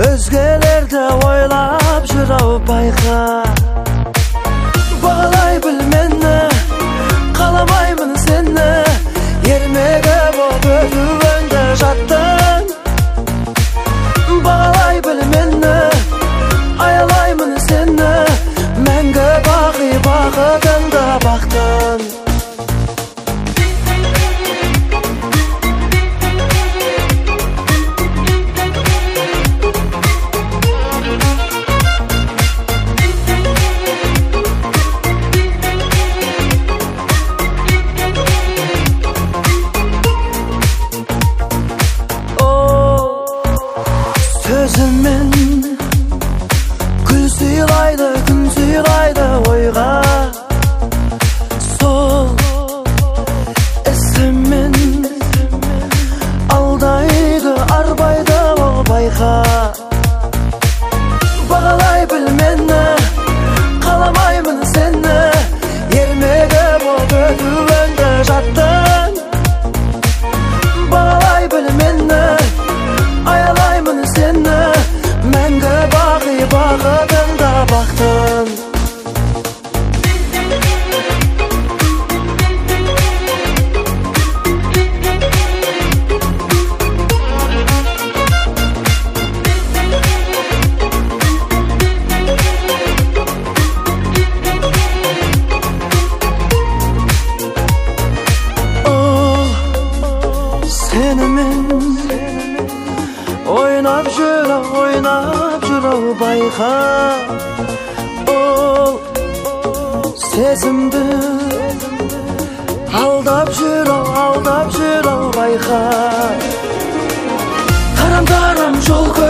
өзгелер өзгелерді ойлап жүр ау байқа гүл сыйлайды күн сыйлайды ойға. Сол ісімен алдайды арбайды ол байқа. Ойнап жүр ойнап жүр ау байқа ол сезімді алдап жүр ау алдап жүр ау байқа тарам тарам жол көп